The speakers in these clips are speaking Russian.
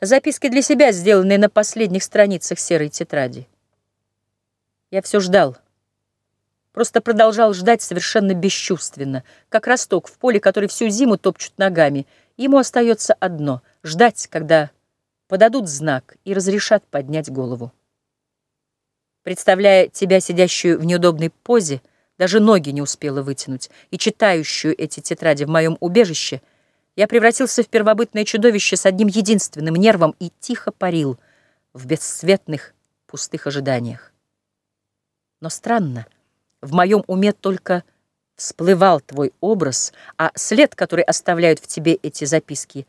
Записки для себя, сделанные на последних страницах серой тетради. Я все ждал. Просто продолжал ждать совершенно бесчувственно, как росток в поле, который всю зиму топчут ногами. Ему остается одно — ждать, когда подадут знак и разрешат поднять голову. Представляя тебя, сидящую в неудобной позе, даже ноги не успела вытянуть, и читающую эти тетради в моем убежище, я превратился в первобытное чудовище с одним единственным нервом и тихо парил в бесцветных пустых ожиданиях. Но странно, в моем уме только всплывал твой образ, а след, который оставляют в тебе эти записки,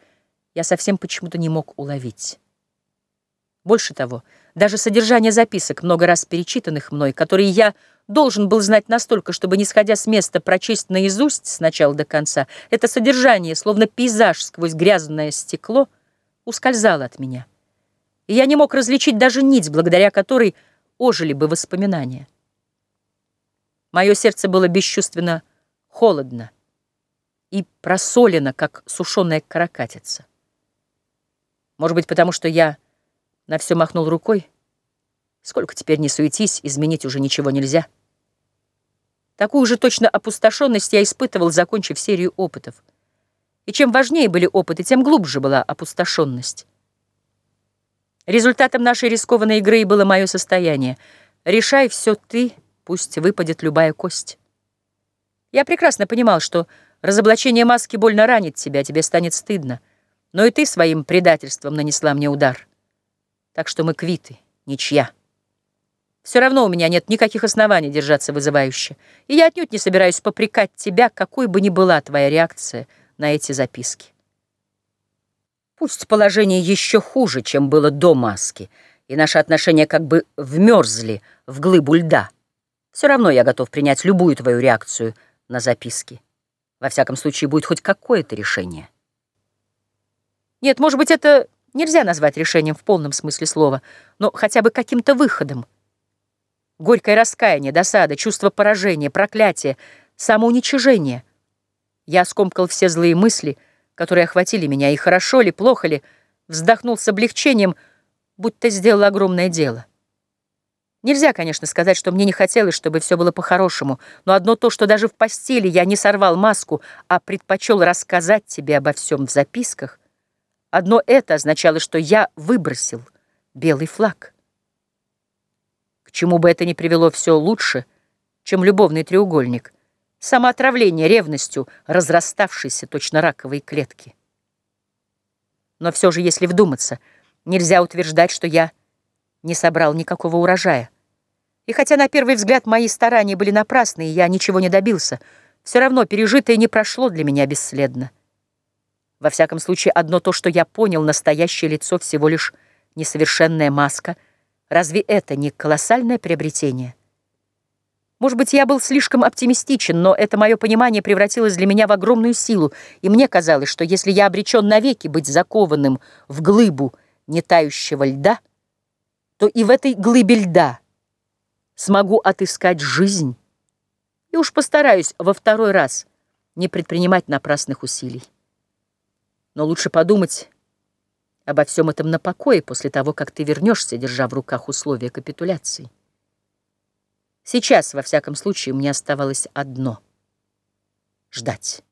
я совсем почему-то не мог уловить. Больше того, даже содержание записок, много раз перечитанных мной, которые я должен был знать настолько, чтобы, не сходя с места, прочесть наизусть с начала до конца, это содержание, словно пейзаж сквозь грязное стекло, ускользало от меня. И я не мог различить даже нить, благодаря которой ожили бы воспоминания. Мое сердце было бесчувственно холодно и просолено, как сушеная каракатица. Может быть, потому что я на все махнул рукой. Сколько теперь не суетись, изменить уже ничего нельзя. Такую же точно опустошенность я испытывал, закончив серию опытов. И чем важнее были опыты, тем глубже была опустошенность. Результатом нашей рискованной игры было мое состояние. Решай все ты, пусть выпадет любая кость. Я прекрасно понимал, что разоблачение маски больно ранит тебя, тебе станет стыдно. Но и ты своим предательством нанесла мне удар. Так что мы квиты, ничья. Все равно у меня нет никаких оснований держаться вызывающе, и я отнюдь не собираюсь попрекать тебя, какой бы ни была твоя реакция на эти записки. Пусть положение еще хуже, чем было до маски, и наши отношения как бы вмерзли в глыбу льда. Все равно я готов принять любую твою реакцию на записки. Во всяком случае, будет хоть какое-то решение. Нет, может быть, это нельзя назвать решением в полном смысле слова, но хотя бы каким-то выходом. Горькое раскаяние, досада, чувство поражения, проклятие, самоуничижение. Я скомкал все злые мысли, которые охватили меня, и хорошо ли, плохо ли, вздохнул с облегчением, будто сделал огромное дело. Нельзя, конечно, сказать, что мне не хотелось, чтобы все было по-хорошему, но одно то, что даже в постели я не сорвал маску, а предпочел рассказать тебе обо всем в записках — Одно это означало, что я выбросил белый флаг. К чему бы это ни привело все лучше, чем любовный треугольник, самоотравление ревностью, разраставшейся точно раковой клетки. Но все же, если вдуматься, нельзя утверждать, что я не собрал никакого урожая. И хотя на первый взгляд мои старания были напрасны, и я ничего не добился, все равно пережитое не прошло для меня бесследно. Во всяком случае, одно то, что я понял, настоящее лицо всего лишь несовершенная маска. Разве это не колоссальное приобретение? Может быть, я был слишком оптимистичен, но это мое понимание превратилось для меня в огромную силу, и мне казалось, что если я обречен навеки быть закованным в глыбу нетающего льда, то и в этой глыбе льда смогу отыскать жизнь, и уж постараюсь во второй раз не предпринимать напрасных усилий. Но лучше подумать обо всем этом на покое после того, как ты вернешься, держа в руках условия капитуляции. Сейчас, во всяком случае, мне оставалось одно — ждать.